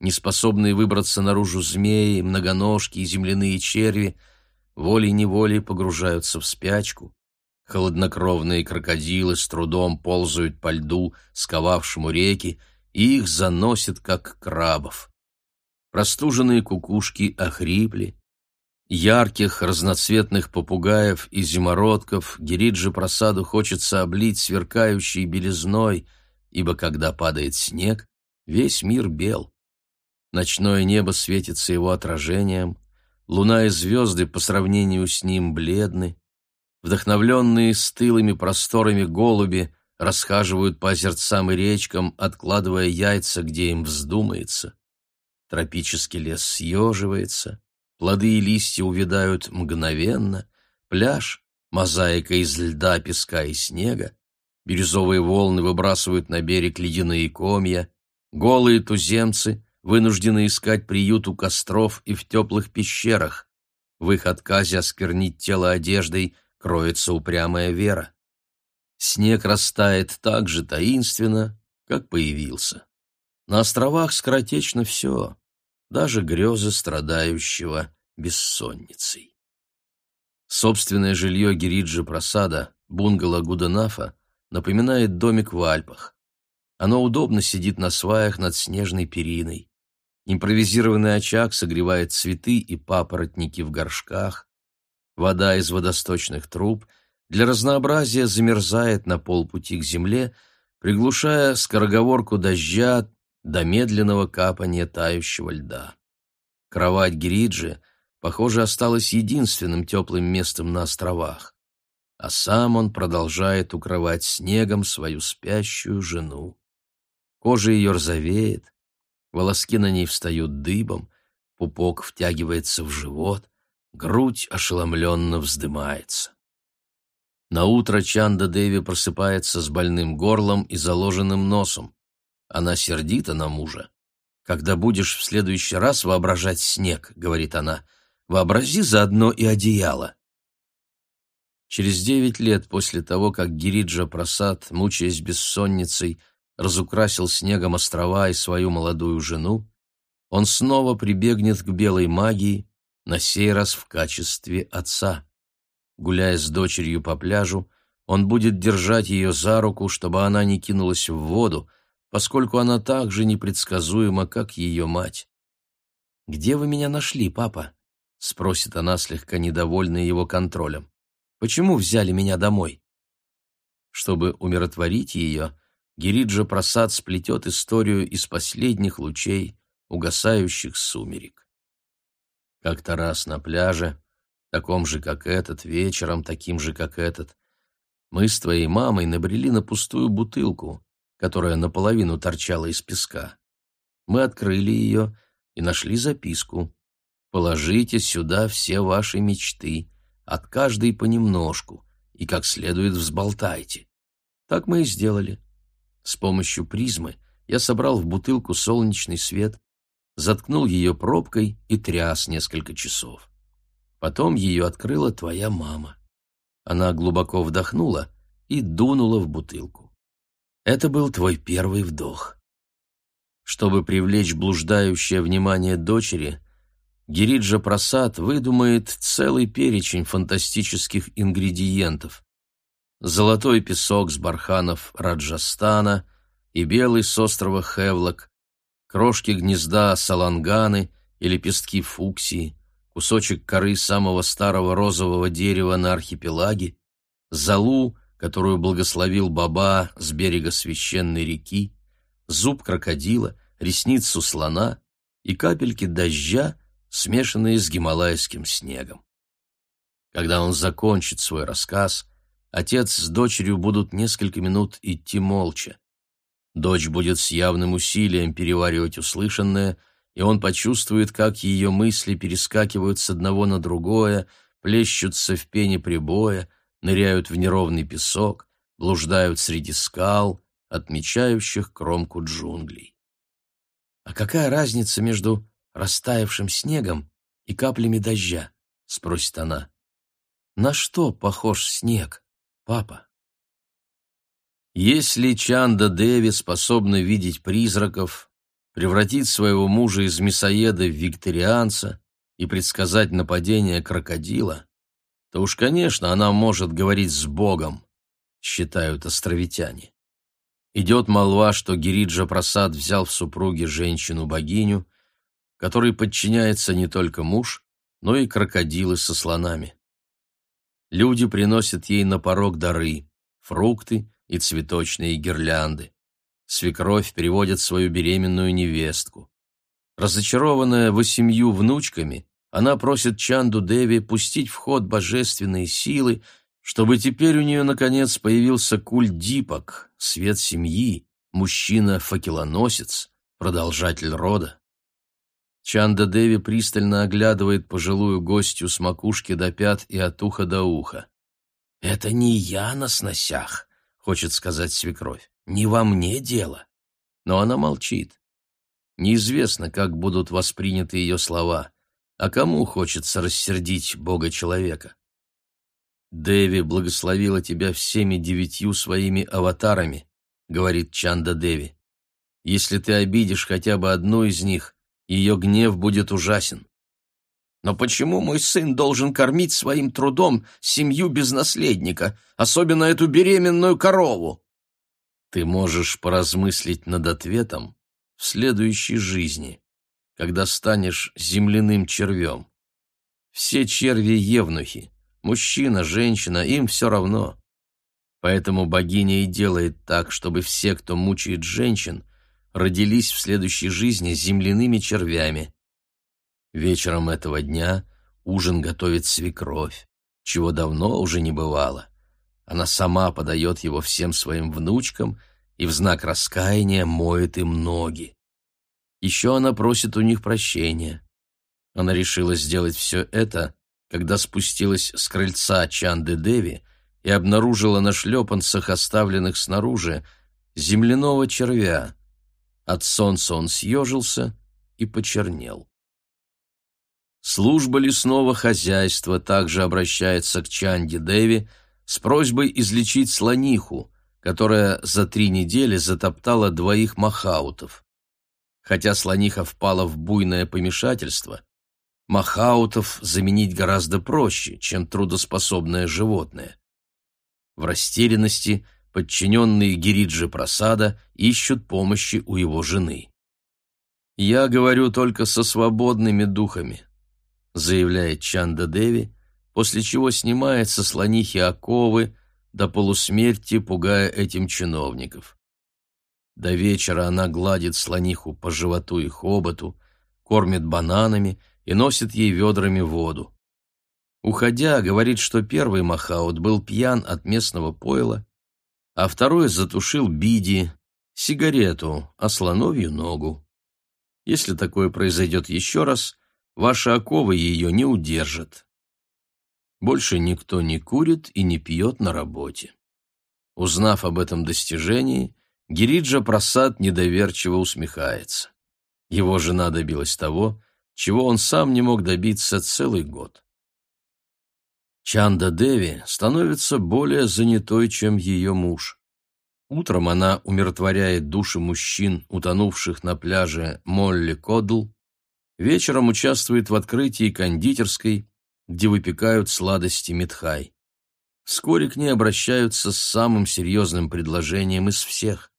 Неспособные выбраться наружу змеи, многоножки и земляные черви волей-неволей погружаются в спячку, холоднокровные крокодилы с трудом ползают по льду, сковавшему реки, и их заносит, как крабов. Простуженные кукушки охрипли, ярких разноцветных попугаев и зимородков Гириджи просаду хочется облить сверкающей белизной, ибо когда падает снег, весь мир бел. Ночное небо светится его отражением, луна и звезды по сравнению с ним бледны, вдохновленные стылыми просторами голуби расхаживают по озерцам и речкам, откладывая яйца, где им вздумается. Тропический лес съеживается, плоды и листья увядают мгновенно, пляж — мозаика из льда, песка и снега, бирюзовые волны выбрасывают на берег ледяные комья, голые туземцы вынуждены искать приют у костров и в теплых пещерах. В их отказе осквернить тело одеждой кроется упрямая вера. Снег растает так же таинственно, как появился. На островах скоротечно все, даже грезы страдающего бессонницей. Собственное жилье Гириджи Прасада, бунгало Гуданафа, напоминает домик в Альпах. Оно удобно сидит на сваях над снежной периной. Импровизированный очаг согревает цветы и папоротники в горшках. Вода из водосточных труб для разнообразия замерзает на полпути к земле, приглушая скороговорку дождя до медленного капания тающего льда. Кровать Гириджи, похоже, осталась единственным теплым местом на островах, а сам он продолжает укрывать снегом свою спящую жену. Кожа ее розовеет, волоски на ней встают дыбом, пупок втягивается в живот, грудь ошеломленно вздымается. На утро Чанда Деви просыпается с больным горлом и заложенным носом. Она сердита на мужа. «Когда будешь в следующий раз воображать снег», — говорит она, — «вообрази заодно и одеяло». Через девять лет после того, как Гириджа Прасад, мучаясь бессонницей, разукрасил снегом острова и свою молодую жену, он снова прибегнет к белой магии, на сей раз в качестве отца. Гуляя с дочерью по пляжу, он будет держать ее за руку, чтобы она не кинулась в воду, поскольку она так же непредсказуема, как ее мать. «Где вы меня нашли, папа?» — спросит она, слегка недовольная его контролем. «Почему взяли меня домой?» Чтобы умиротворить ее, Гириджа Прасад сплетет историю из последних лучей угасающих сумерек. Как-то раз на пляже, таком же, как этот, вечером таким же, как этот, мы с твоей мамой набрели на пустую бутылку, которая наполовину торчала из песка. Мы открыли ее и нашли записку. «Положите сюда все ваши мечты, от каждой понемножку, и как следует взболтайте». Так мы и сделали. С помощью призмы я собрал в бутылку солнечный свет, заткнул ее пробкой и тряс несколько часов. Потом ее открыла твоя мама. Она глубоко вдохнула и дунула в бутылку. Это был твой первый вдох. Чтобы привлечь блуждающее внимание дочери, Гириджа Прасад выдумает целый перечень фантастических ингредиентов, золотой песок с барханов Раджастана и белый с острова Хевлок, крошки гнезда саланганы и лепестки фуксии, кусочек коры самого старого розового дерева на архипелаге, залу, которую благословил Баба с берега священной реки, зуб крокодила, ресницу слона и капельки дождя, смешанные с гималайским снегом. Когда он закончит свой рассказ, Отец с дочерью будут несколько минут идти молча. Дочь будет с явным усилием переваривать услышанное, и он почувствует, как ее мысли перескакивают с одного на другое, плещутся в пене прибоя, ныряют в неровный песок, блуждают среди скал, отмечающих кромку джунглей. «А какая разница между растаявшим снегом и каплями дождя?» — спросит она. «На что похож снег?» папа. Если Чанда Деви способна видеть призраков, превратить своего мужа из мясоеда в викторианца, и предсказать нападение крокодила, то уж, конечно, она может говорить с Богом, считают островитяне. Идет молва, что Гириджа Прасад взял в супруги женщину-богиню, которой подчиняется не только муж, но и крокодилы со слонами. Люди приносят ей на порог дары, фрукты и цветочные гирлянды. Свекровь приводит свою беременную невестку. Разочарованная восемью внучками, она просит Чанду Деви пустить в ход божественные силы, чтобы теперь у нее, наконец, появился культ Дипак, свет семьи, мужчина-факелоносец, продолжатель рода. Чанда Деви пристально оглядывает пожилую гостью с макушки до пят и от уха до уха. «Это не я на сносях», — хочет сказать свекровь. «Не во мне дело». Но она молчит. Неизвестно, как будут восприняты ее слова, а кому хочется рассердить Бога-человека. «Деви благословила тебя всеми девятью своими аватарами», — говорит Чанда Деви. «Если ты обидишь хотя бы одну из них, ее гнев будет ужасен». «Но почему мой сын должен кормить своим трудом семью без наследника, особенно эту беременную корову?» Ты можешь поразмыслить над ответом в следующей жизни, когда станешь земляным червем. Все черви — евнухи, Мужчина, женщина, им все равно. Поэтому богиня и делает так, чтобы все, кто мучает женщин, родились в следующей жизни земляными червями. Вечером этого дня ужин готовит свекровь, чего давно уже не бывало. Она сама подает его всем своим внучкам и в знак раскаяния моет им ноги. Еще она просит у них прощения. Она решила сделать все это, когда спустилась с крыльца Чанды Деви и обнаружила на шлепанцах, оставленных снаружи, земляного червя. От солнца он съежился и почернел. Служба лесного хозяйства также обращается к Чанди Деви с просьбой излечить слониху, которая за три недели затоптала двоих махаутов. Хотя слониха впала в буйное помешательство, Махаутов заменить гораздо проще, чем трудоспособное животное. В растерянности подчиненные Гириджи Прасада ищут помощи у его жены. «Я говорю только со свободными духами», заявляет Чанда Деви, после чего снимает со слонихи оковы, до полусмерти пугая этим чиновников. До вечера она гладит слониху по животу и хоботу, кормит бананами и носит ей ведрами воду. Уходя, говорит, что первый Махаут был пьян от местного пойла, а второй затушил биди, сигарету, а слоновью ногу. Если такое произойдет еще раз, ваши оковы ее не удержат. Больше никто не курит и не пьет на работе. Узнав об этом достижении, Гириджа Прасад недоверчиво усмехается. Его жена добилась того, чего он сам не мог добиться целый год. Чанда Деви становится более занятой, чем ее муж. Утром она умиротворяет души мужчин, утонувших на пляже Молли Кодл, вечером участвует в открытии кондитерской, где выпекают сладости Митхай. Вскоре к ней обращаются с самым серьезным предложением из всех.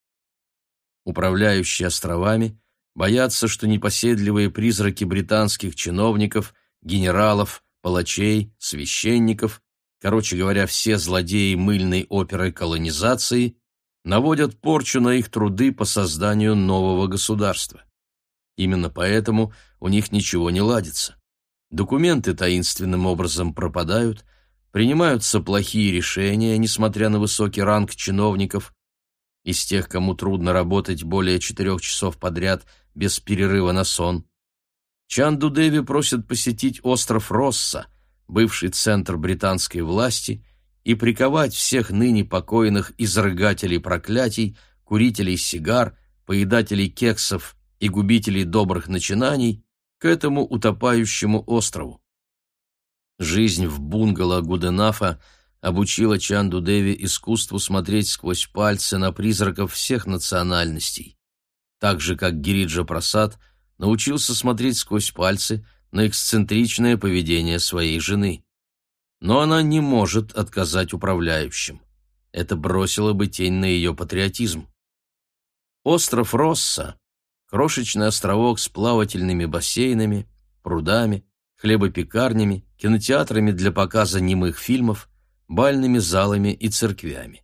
Управляющий островами боятся, что непоседливые призраки британских чиновников, генералов, палачей, священников, короче говоря, все злодеи мыльной оперы колонизации, наводят порчу на их труды по созданию нового государства. Именно поэтому у них ничего не ладится. Документы таинственным образом пропадают, принимаются плохие решения, несмотря на высокий ранг чиновников. Из тех, кому трудно работать более четырех часов подряд – без перерыва на сон. Чанду Деви просит посетить остров Росса, бывший центр британской власти, и приковать всех ныне покойных изрыгателей проклятий, курителей сигар, поедателей кексов и губителей добрых начинаний к этому утопающему острову. Жизнь в бунгало Гуденафа обучила Чанду Деви искусству смотреть сквозь пальцы на призраков всех национальностей так же, как Гириджа Прасад научился смотреть сквозь пальцы на эксцентричное поведение своей жены. Но она не может отказать управляющим. Это бросило бы тень на ее патриотизм. Остров Росса — крошечный островок с плавательными бассейнами, прудами, хлебопекарнями, кинотеатрами для показа немых фильмов, бальными залами и церквями.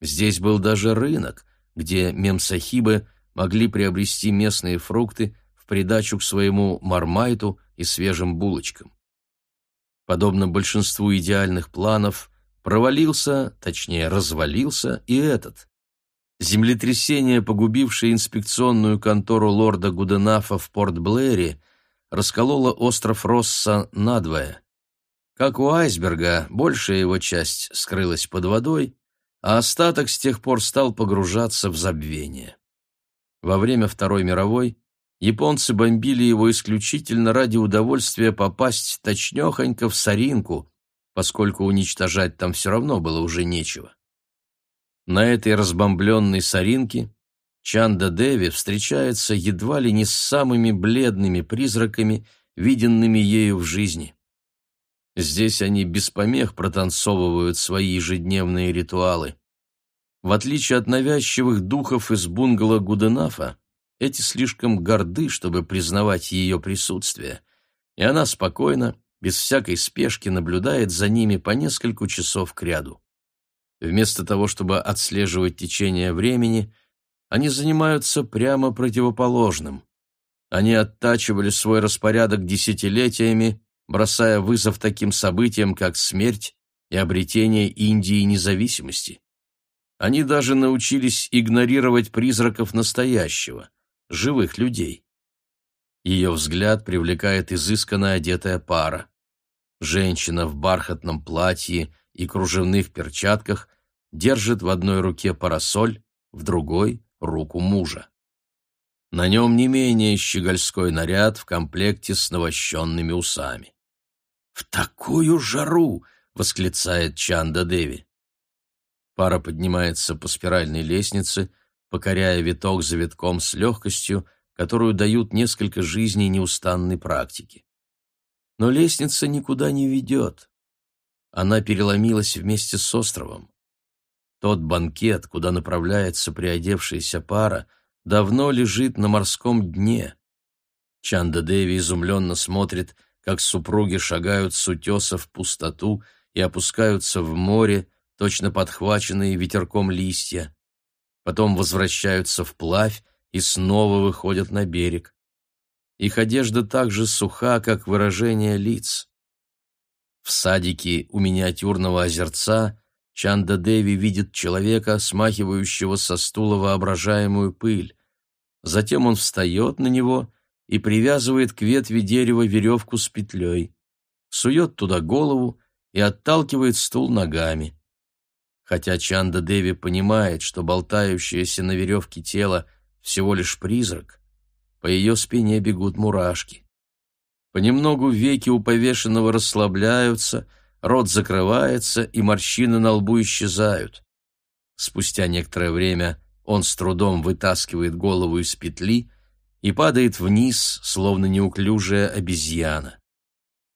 Здесь был даже рынок, где мемсахибы могли приобрести местные фрукты в придачу к своему мармайту и свежим булочкам. Подобно большинству идеальных планов, провалился, точнее развалился и этот. Землетрясение, погубившее инспекционную контору лорда Гуденафа в Порт-Блэре, раскололо остров Росса надвое. Как у айсберга, большая его часть скрылась под водой, а остаток с тех пор стал погружаться в забвение. Во время Второй мировой японцы бомбили его исключительно ради удовольствия попасть точнёхонько в соринку, поскольку уничтожать там все равно было уже нечего. На этой разбомбленной соринке Чанда Деви встречается едва ли не с самыми бледными призраками, виденными ею в жизни. Здесь они без помех протанцовывают свои ежедневные ритуалы. В отличие от навязчивых духов из бунгало Гуденафа, эти слишком горды, чтобы признавать ее присутствие, и она спокойно, без всякой спешки наблюдает за ними по несколько часов кряду. Вместо того, чтобы отслеживать течение времени, они занимаются прямо противоположным. Они оттачивали свой распорядок десятилетиями, бросая вызов таким событиям, как смерть и обретение Индии независимости. Они даже научились игнорировать призраков настоящего, живых людей. Ее взгляд привлекает изысканно одетая пара. Женщина в бархатном платье и кружевных перчатках держит в одной руке парасоль, в другой — руку мужа. На нем не менее щегольской наряд в комплекте с навощенными усами. «В такую жару!» — восклицает Чанда Деви. Пара поднимается по спиральной лестнице, покоряя виток за витком с легкостью, которую дают несколько жизней неустанной практики. Но лестница никуда не ведет. Она переломилась вместе с островом. Тот банкет, куда направляется приодевшаяся пара, давно лежит на морском дне. Чанда Деви изумленно смотрит, как супруги шагают с утеса в пустоту и опускаются в море, точно подхваченные ветерком листья. Потом возвращаются вплавь и снова выходят на берег. Их одежда так же суха, как выражение лиц. В садике у миниатюрного озерца Чанда Деви видит человека, смахивающего со стула воображаемую пыль. Затем он встает на него и привязывает к ветви дерева веревку с петлей, сует туда голову и отталкивает стул ногами. Хотя Чанда Деви понимает, что болтающееся на веревке тело всего лишь призрак, по ее спине бегут мурашки. Понемногу веки у повешенного расслабляются — рот закрывается, и морщины на лбу исчезают. Спустя некоторое время он с трудом вытаскивает голову из петли и падает вниз, словно неуклюжая обезьяна.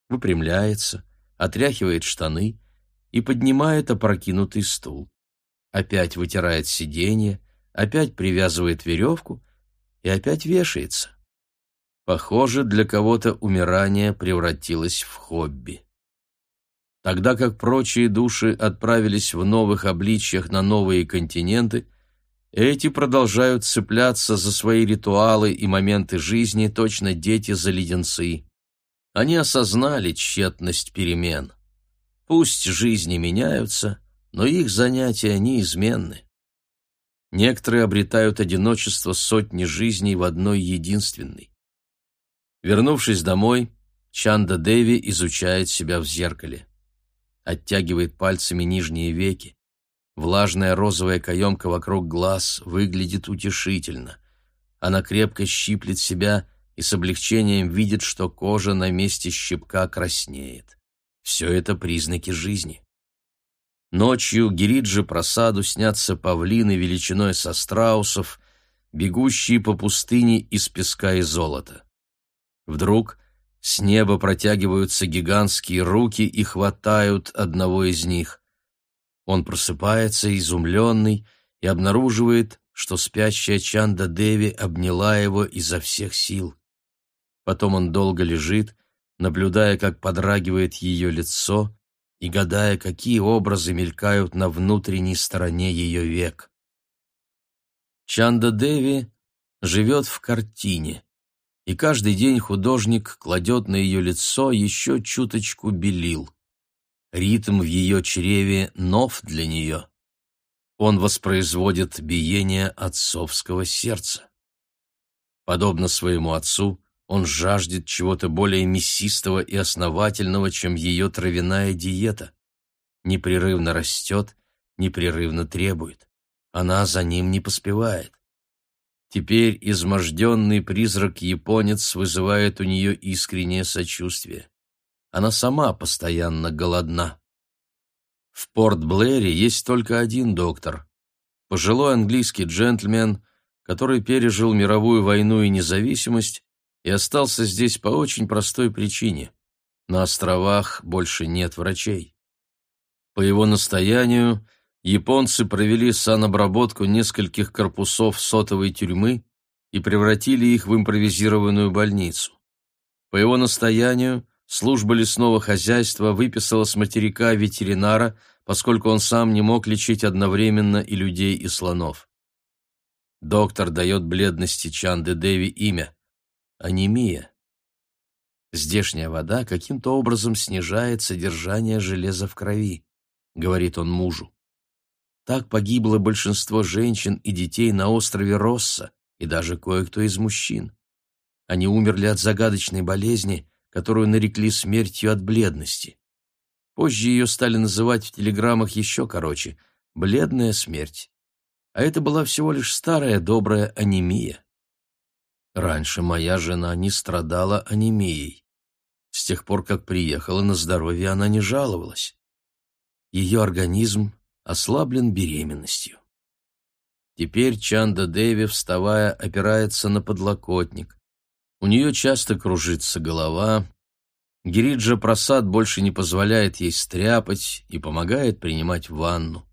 Выпрямляется, отряхивает штаны и поднимает опрокинутый стул. Опять вытирает сиденье, опять привязывает веревку и опять вешается. Похоже, для кого-то умирание превратилось в хобби. Тогда как прочие души отправились в новых обличьях на новые континенты, эти продолжают цепляться за свои ритуалы и моменты жизни, точно дети за леденцы. Они осознали тщетность перемен. Пусть жизни меняются, но их занятия неизменны. Некоторые обретают одиночество сотни жизней в одной единственной. Вернувшись домой, Чанда Деви изучает себя в зеркале оттягивает пальцами нижние веки. Влажная розовая каемка вокруг глаз выглядит утешительно. Она крепко щиплет себя и с облегчением видит, что кожа на месте щипка краснеет. Все это признаки жизни. Ночью Гириджи просаду снятся павлины величиной со страусов, бегущие по пустыне из песка и золота. Вдруг С неба протягиваются гигантские руки и хватают одного из них. Он просыпается, изумленный, и обнаруживает, что спящая Чанда Деви обняла его изо всех сил. Потом он долго лежит, наблюдая, как подрагивает ее лицо, и гадая, какие образы мелькают на внутренней стороне ее век. Чанда Деви живет в картине, и каждый день художник кладет на ее лицо еще чуточку белил. Ритм в ее чреве нов для нее. Он воспроизводит биение отцовского сердца. Подобно своему отцу, он жаждет чего-то более мясистого и основательного, чем ее травяная диета. Непрерывно растет, непрерывно требует. Она за ним не поспевает. Теперь изможденный призрак-японец вызывает у нее искреннее сочувствие. Она сама постоянно голодна. В Порт-Блэре есть только один доктор. Пожилой английский джентльмен, который пережил мировую войну и независимость и остался здесь по очень простой причине. На островах больше нет врачей. По его настоянию японцы провели санобработку нескольких корпусов сотовой тюрьмы и превратили их в импровизированную больницу. По его настоянию служба лесного хозяйства выписала с материка ветеринара, поскольку он сам не мог лечить одновременно и людей, и слонов. Доктор дает бледности Чанды Деви имя анемия. Здешняя вода каким-то образом снижает содержание железа в крови, говорит он мужу. Так погибло большинство женщин и детей на острове Росса, и даже кое-кто из мужчин. Они умерли от загадочной болезни, которую нарекли смертью от бледности. Позже ее стали называть в телеграммах еще короче – «бледная смерть». А это была всего лишь старая добрая анемия. Раньше моя жена не страдала анемией. С тех пор, как приехала, на здоровье она не жаловалась. Ее организм ослаблен беременностью. Теперь Чанда Деви, вставая, опирается на подлокотник. У нее часто кружится голова. Гириджа Прасад больше не позволяет ей стряпать и помогает принимать ванну.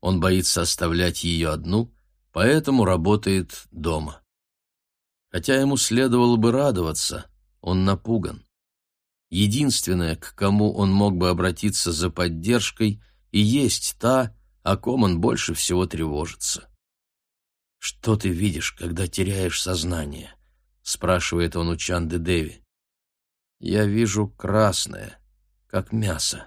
Он боится оставлять ее одну, поэтому работает дома. Хотя ему следовало бы радоваться, он напуган. Единственное, к кому он мог бы обратиться за поддержкой, и есть та, о ком он больше всего тревожится. «Что ты видишь, когда теряешь сознание?» — спрашивает он у Чанды Деви. «Я вижу красное, как мясо.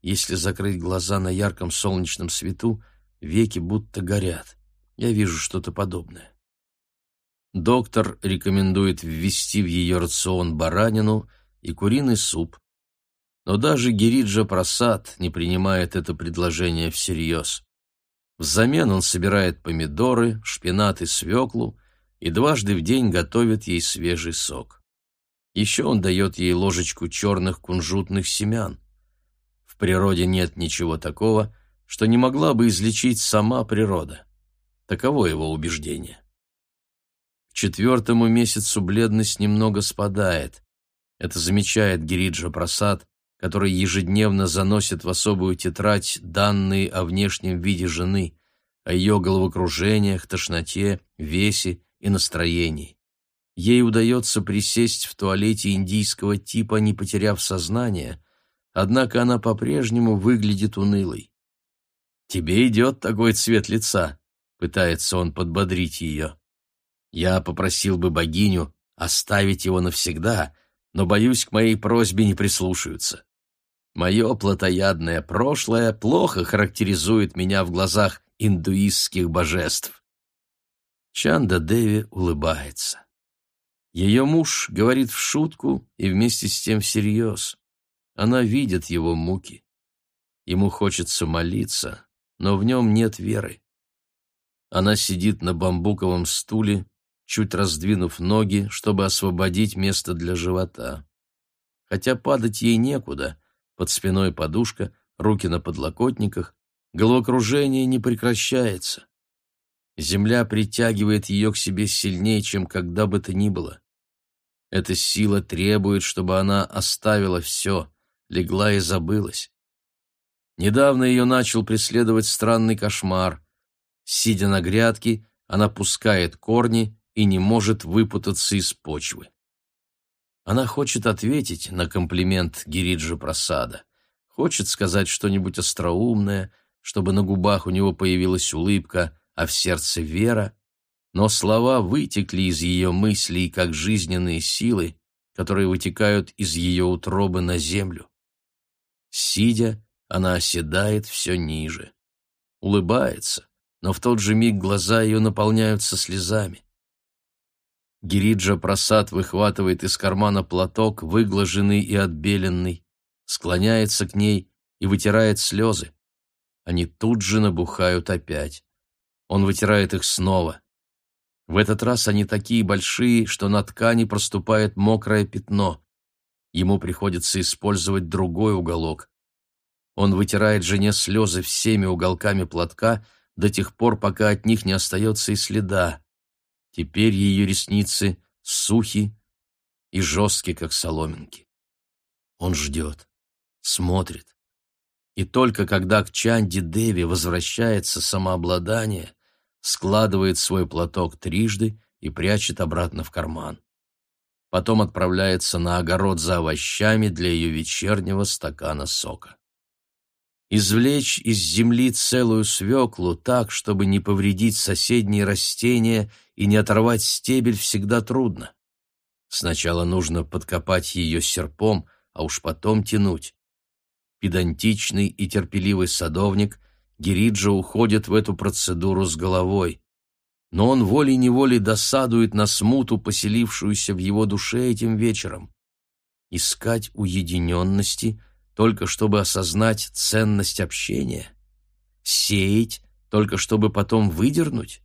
Если закрыть глаза на ярком солнечном свету, веки будто горят. Я вижу что-то подобное. Доктор рекомендует ввести в ее рацион баранину и куриный суп. Но даже Гириджа Прасад не принимает это предложение всерьез. Взамен он собирает помидоры, шпинат и свеклу и дважды в день готовит ей свежий сок. Еще он дает ей ложечку черных кунжутных семян. В природе нет ничего такого, что не могла бы излечить сама природа. Таково его убеждение четвертому месяцу бледность немного спадает. Это замечает Гириджа Прасад, который ежедневно заносит в особую тетрадь данные о внешнем виде жены, о ее головокружениях, тошноте, весе и настроении. Ей удается присесть в туалете индийского типа, не потеряв сознание, однако она по-прежнему выглядит унылой. «Тебе идет такой цвет лица», — пытается он подбодрить ее. Я попросил бы богиню оставить его навсегда, но, боюсь, к моей просьбе не прислушаются. Мое плотоядное прошлое плохо характеризует меня в глазах индуистских божеств. Чанда Деви улыбается. Ее муж говорит в шутку и вместе с тем всерьез. Она видит его муки. Ему хочется молиться, но в нем нет веры. Она сидит на бамбуковом стуле, чуть раздвинув ноги, чтобы освободить место для живота. Хотя падать ей некуда, под спиной подушка, руки на подлокотниках, головокружение не прекращается. Земля притягивает ее к себе сильнее, чем когда бы то ни было. Эта сила требует, чтобы она оставила все, легла и забылась. Недавно ее начал преследовать странный кошмар. Сидя на грядке, она пускает корни и не может выпутаться из почвы. Она хочет ответить на комплимент Гириджи Прасада, хочет сказать что-нибудь остроумное, чтобы на губах у него появилась улыбка, а в сердце вера, но слова вытекли из ее мыслей, как жизненные силы, которые вытекают из ее утробы на землю. Сидя, она оседает все ниже. Улыбается, но в тот же миг глаза ее наполняются слезами. Гириджа Прасад выхватывает из кармана платок, выглаженный и отбеленный, склоняется к ней и вытирает слезы. Они тут же набухают опять. Он вытирает их снова. В этот раз они такие большие, что на ткани проступает мокрое пятно. Ему приходится использовать другой уголок. Он вытирает жене слезы всеми уголками платка до тех пор, пока от них не остается и следа. Теперь ее ресницы сухи и жесткие, как соломинки. Он ждет, смотрит. И только когда к Чанди Деви возвращается самообладание, складывает свой платок трижды и прячет обратно в карман. Потом отправляется на огород за овощами для ее вечернего стакана сока. Извлечь из земли целую свеклу так, чтобы не повредить соседние растения и не оторвать стебель, всегда трудно. Сначала нужно подкопать ее серпом, а уж потом тянуть. Педантичный и терпеливый садовник Гириджа уходит в эту процедуру с головой. Но он волей-неволей досадует на смуту, поселившуюся в его душе этим вечером. Искать уединенности — только чтобы осознать ценность общения? Сеять, только чтобы потом выдернуть?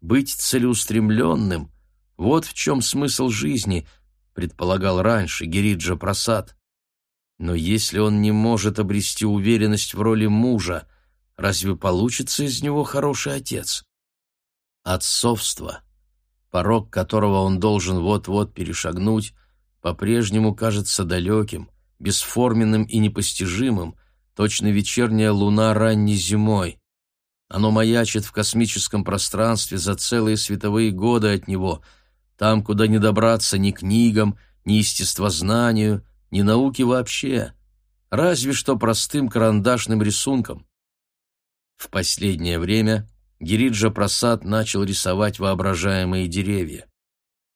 Быть целеустремленным — вот в чем смысл жизни, предполагал раньше Гириджа Прасад. Но если он не может обрести уверенность в роли мужа, разве получится из него хороший отец? Отцовство, порог которого он должен вот-вот перешагнуть, по-прежнему кажется далеким, бесформенным и непостижимым, точно вечерняя луна ранней зимой. Оно маячит в космическом пространстве за целые световые годы от него, там, куда не добраться ни книгам, ни естествознанию, ни науке вообще, разве что простым карандашным рисунком. В последнее время Гириджа Прасад начал рисовать воображаемые деревья.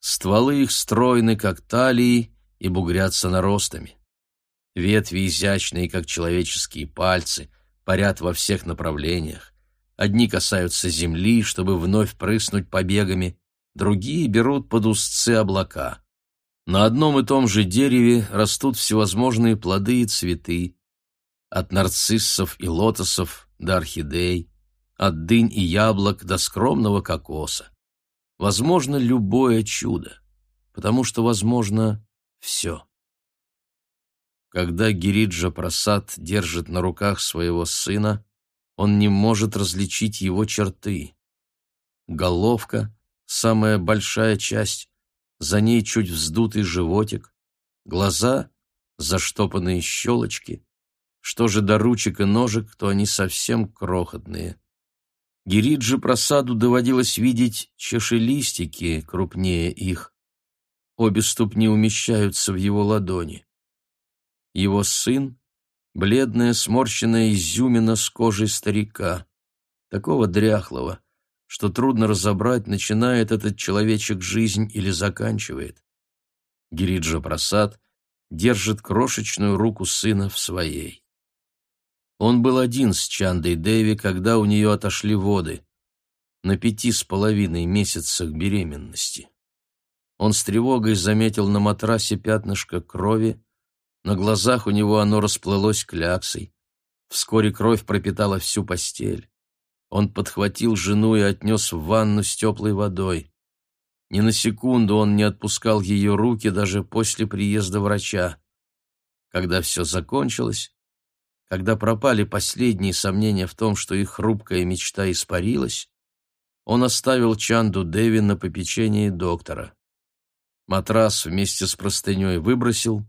Стволы их стройны, как талии, и бугрятся наростами. Ветви изящные, как человеческие пальцы, парят во всех направлениях. Одни касаются земли, чтобы вновь прыснуть побегами, другие берут под узцы облака. На одном и том же дереве растут всевозможные плоды и цветы, от нарциссов и лотосов до орхидей, от дынь и яблок до скромного кокоса. Возможно любое чудо, потому что возможно все. Когда Гириджа Прасад держит на руках своего сына, он не может различить его черты. Головка — самая большая часть, за ней чуть вздутый животик, глаза — заштопанные щелочки. Что же до ручек и ножек, то они совсем крохотные. Гириджи Прасаду доводилось видеть чешелистики крупнее их. Обе ступни умещаются в его ладони. Его сын — бледная сморщенная изюмина с кожей старика, такого дряхлого, что трудно разобрать, начинает этот человечек жизнь или заканчивает. Гириджа Прасад держит крошечную руку сына в своей. Он был один с Чандой Дэви, когда у нее отошли воды, на пяти с половиной месяцах беременности. Он с тревогой заметил на матрасе пятнышко крови, на глазах у него оно расплылось кляксой. Вскоре кровь пропитала всю постель. Он подхватил жену и отнес в ванну с теплой водой. Ни на секунду он не отпускал ее руки даже после приезда врача. Когда все закончилось, когда пропали последние сомнения в том, что их хрупкая мечта испарилась, он оставил Чанду Деви на попечении доктора. Матрас вместе с простыней выбросил,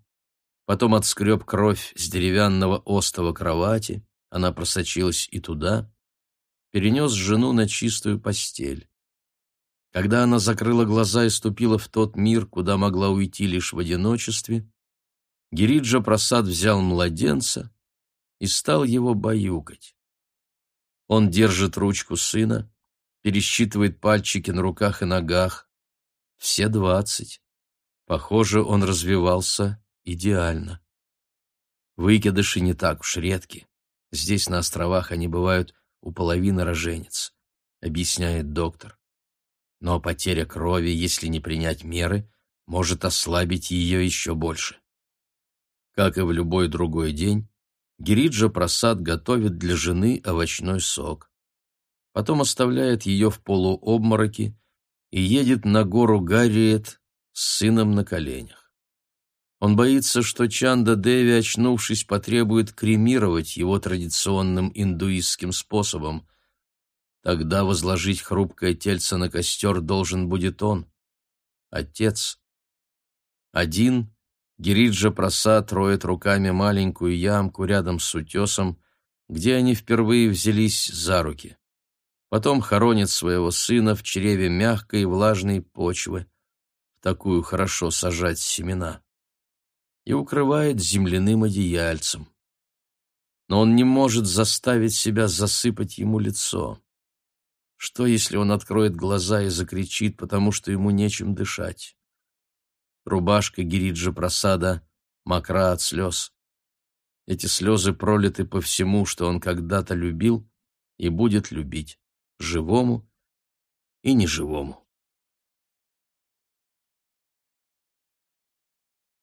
потом отскреб кровь с деревянного остова кровати, она просочилась и туда, перенес жену на чистую постель. Когда она закрыла глаза и ступила в тот мир, куда могла уйти лишь в одиночестве, Гириджа Прасад взял младенца и стал его баюкать. Он держит ручку сына, пересчитывает пальчики на руках и ногах. Все двадцать. Похоже, он развивался идеально. Выкидыши не так уж редки. Здесь, на островах, они бывают у половины роженец, объясняет доктор. Но потеря крови, если не принять меры, может ослабить ее еще больше. Как и в любой другой день, Гириджа Прасад готовит для жены овощной сок. Потом оставляет ее в полуобмороке и едет на гору Гарриет с сыном на коленях. Он боится, что Чанда Деви, очнувшись, потребует кремировать его традиционным индуистским способом. Тогда возложить хрупкое тельце на костер должен будет он, отец. Один Гириджа Прасад роет руками маленькую ямку рядом с утесом, где они впервые взялись за руки. Потом хоронит своего сына в чреве мягкой и влажной почвы. В такую хорошо сажать семена и укрывает земляным одеяльцем. Но он не может заставить себя засыпать ему лицо. Что, если он откроет глаза и закричит, потому что ему нечем дышать? Рубашка Гириджа Прасада мокра от слез. Эти слезы пролиты по всему, что он когда-то любил и будет любить, живому и неживому.